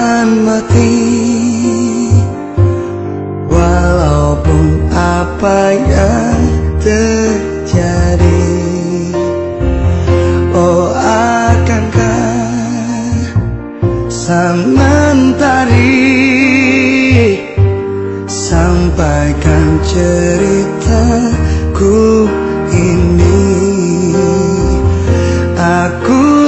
akan mati. Walaupun apa yang terjadi Oh akankah Samantari Sampaikan ceritaku ini? Aku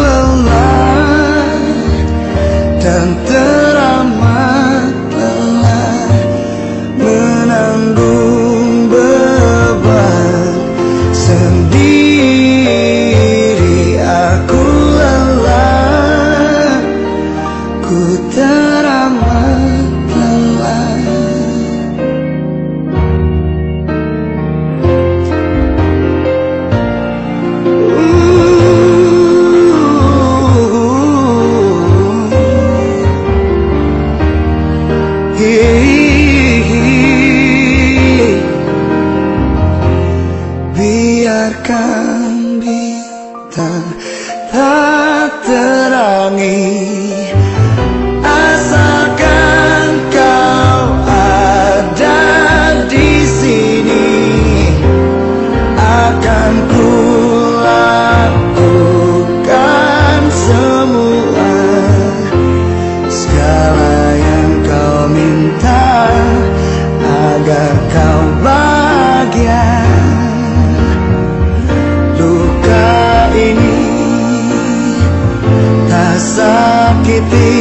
be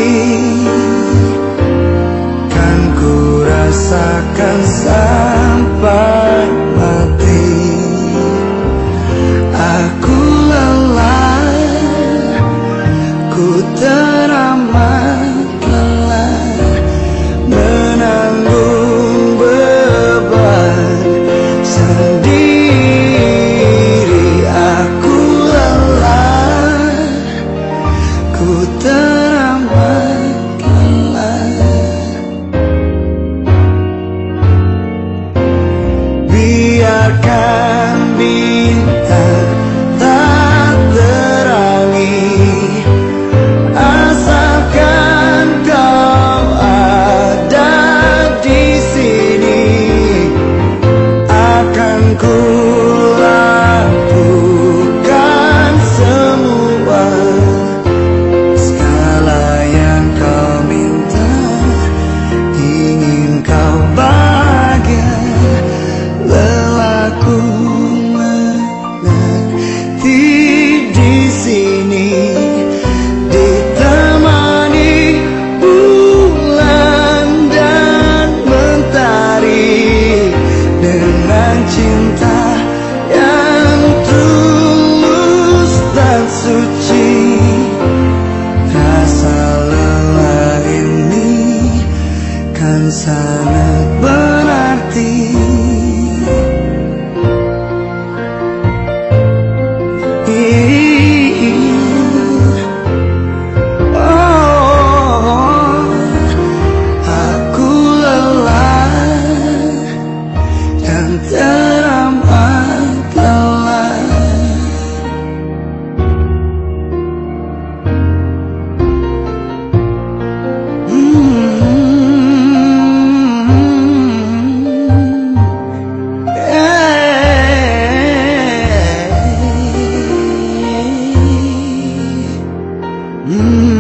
가 一